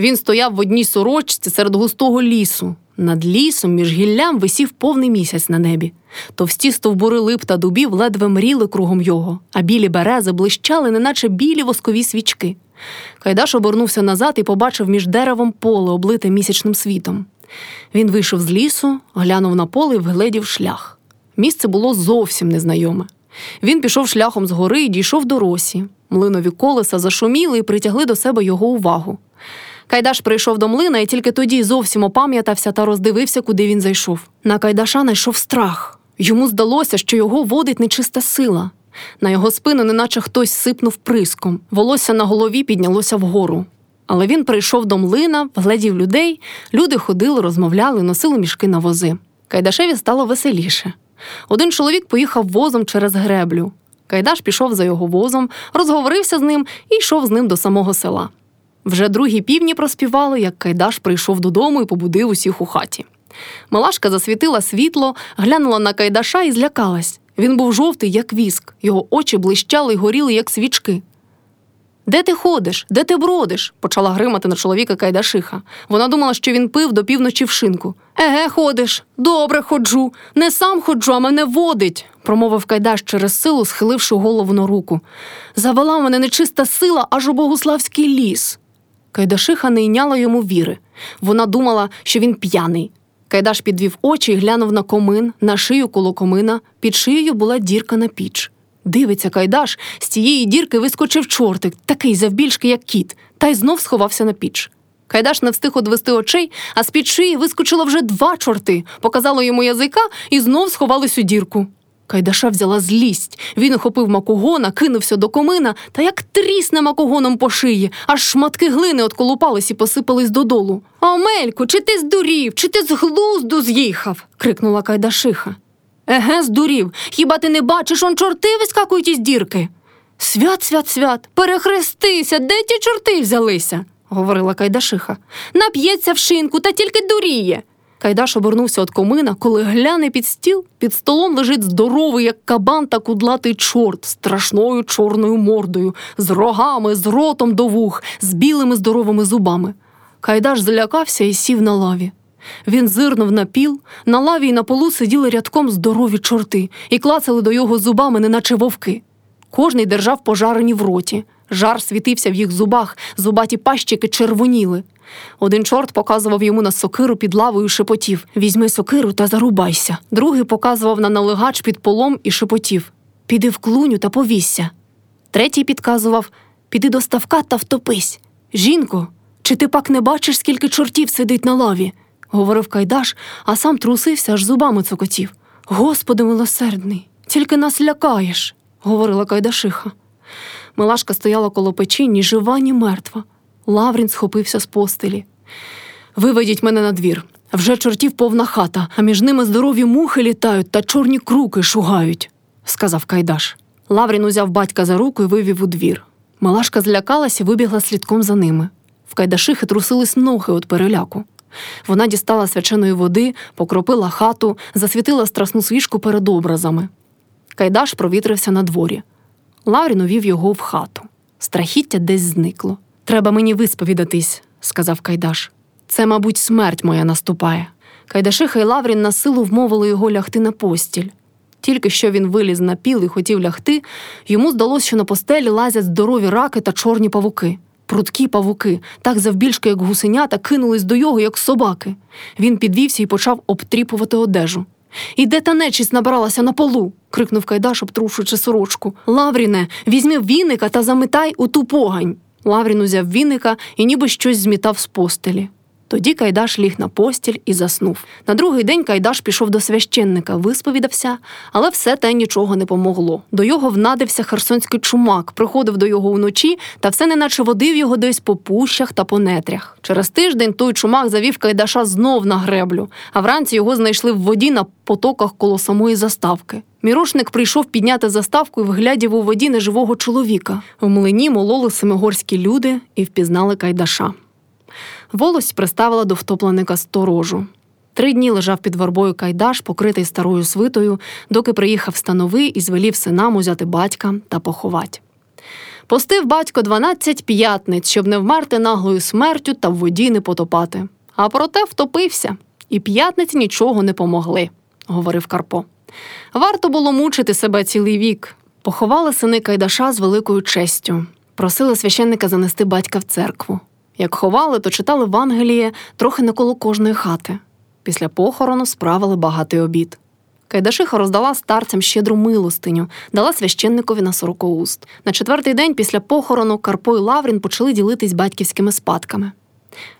Він стояв в одній сорочці серед густого лісу. Над лісом між гіллям висів повний місяць на небі. Товсті стовбури лип та дубів ледве мріли кругом його, а білі берези блищали, неначе білі воскові свічки. Кайдаш обернувся назад і побачив між деревом поле, облите місячним світом. Він вийшов з лісу, глянув на поле і вгледів шлях. Місце було зовсім незнайоме. Він пішов шляхом з гори і дійшов до росі. Млинові колеса зашуміли і притягли до себе його увагу. Кайдаш прийшов до млина і тільки тоді зовсім опам'ятався та роздивився, куди він зайшов. На Кайдаша найшов страх. Йому здалося, що його водить нечиста сила. На його спину, неначе хтось сипнув приском. Волосся на голові піднялося вгору. Але він прийшов до млина, вгледів людей, люди ходили, розмовляли, носили мішки на вози. Кайдашеві стало веселіше. Один чоловік поїхав возом через греблю. Кайдаш пішов за його возом, розговорився з ним і йшов з ним до самого села. Вже другі півні проспівали, як Кайдаш прийшов додому і побудив усіх у хаті. Малашка засвітила світло, глянула на Кайдаша і злякалась. Він був жовтий, як віск, його очі блищали й горіли, як свічки. Де ти ходиш? Де ти бродиш? почала гримати на чоловіка Кайдашиха. Вона думала, що він пив до півночі в шинку. Еге, ходиш, добре ходжу. Не сам ходжу, а мене водить, промовив Кайдаш через силу, схиливши голову на руку. Завела мене нечиста сила аж у Богуславський ліс. Кайдашиха не йняла йому віри. Вона думала, що він п'яний. Кайдаш підвів очі і глянув на комин, на шию коло комина. Під шиєю була дірка на піч. Дивиться, Кайдаш, з цієї дірки вискочив чортик, такий завбільшки, як кіт, та й знов сховався на піч. Кайдаш не встиг одвести очей, а з під шиї вискочило вже два чорти, показало йому язика і знов сховались у дірку. Кайдаша взяла злість. Він охопив макогона, кинувся до комина та як трісне макогоном по шиї, аж шматки глини отколупались і посипались додолу. Омельку, чи ти здурів, чи ти з глузду з'їхав? крикнула Кайдашиха. Еге, здурів. Хіба ти не бачиш, он чорти вискакують із дірки? Свят, свят, свят, перехрестися, де ті чорти взялися? говорила Кайдашиха. Нап'ється в шинку та тільки дуріє. Кайдаш обернувся від комина, коли гляне під стіл, під столом лежить здоровий, як кабан та кудлатий чорт, страшною чорною мордою, з рогами, з ротом до вух, з білими здоровими зубами. Кайдаш злякався і сів на лаві. Він зирнув на піл, на лаві й на полу сиділи рядком здорові чорти і клацали до його зубами, неначе вовки. Кожний держав пожарені в роті. Жар світився в їх зубах, зубаті пащики червоніли. Один чорт показував йому на сокиру під лавою шепотів Візьми сокиру та зарубайся. Другий показував на налегач під полом і шепотів Піди в клуню та повісся. Третій підказував Піди до ставка та втопись. Жінко, чи ти пак не бачиш, скільки чортів сидить на лаві? говорив Кайдаш, а сам трусився, аж зубами цокотів. Господи милосердний, тільки нас лякаєш, говорила Кайдашиха. Милашка стояла коло печі, ні жива, ні мертва. Лаврін схопився з постелі. Виведіть мене на двір. Вже чортів повна хата, а між ними здорові мухи літають та чорні круки шугають, сказав Кайдаш. Лаврін узяв батька за руку і вивів у двір. Малашка злякалась і вибігла слідком за ними. В Кайдашихи трусились ноги від переляку. Вона дістала свяченої води, покропила хату, засвітила страсну свічку перед образами. Кайдаш провітрився на дворі. Лаврін увів його в хату. Страхіття десь зникло. Треба мені висповідатись, сказав Кайдаш. Це, мабуть, смерть моя наступає. Кайдашиха й Лаврін на силу вмовили його лягти на постіль. Тільки що він виліз на піл і хотів лягти, йому здалося, що на постелі лазять здорові раки та чорні павуки. Прудкі павуки, так завбільшки, як гусенята, кинулись до його, як собаки. Він підвівся і почав обтріпувати одежу. І де та нечість набралася на полу? крикнув Кайдаш, обтрушуючи сорочку. Лавріне, візьми віника та заметай у ту погань. Лаврін узяв віника і ніби щось змітав з постелі. Тоді Кайдаш ліг на постіль і заснув. На другий день Кайдаш пішов до священника, висповідався, але все те нічого не помогло. До його внадився херсонський чумак, приходив до його вночі та все неначе водив його десь по пущах та по нетрях. Через тиждень той чумак завів Кайдаша знов на греблю, а вранці його знайшли в воді на потоках коло самої заставки. Мірошник прийшов підняти заставку і вглядів у воді неживого чоловіка. В млині мололи семигорські люди і впізнали Кайдаша. Волость приставила до втопленика сторожу. Три дні лежав під вербою Кайдаш, покритий старою свитою, доки приїхав становий і звелів синам узяти батька та поховати. Постив батько 12 п'ятниць, щоб не вмерти наглою смертю та в воді не потопати. А проте втопився, і п'ятниці нічого не помогли, говорив Карпо. Варто було мучити себе цілий вік. Поховали сини Кайдаша з великою честю, просили священника занести батька в церкву. Як ховали, то читали Вангеліє трохи не коло кожної хати. Після похорону справили багатий обід. Кайдашиха роздала старцям щедру милостиню, дала священникові на сорокоуст. На четвертий день після похорону Карпо і Лаврін почали ділитись батьківськими спадками.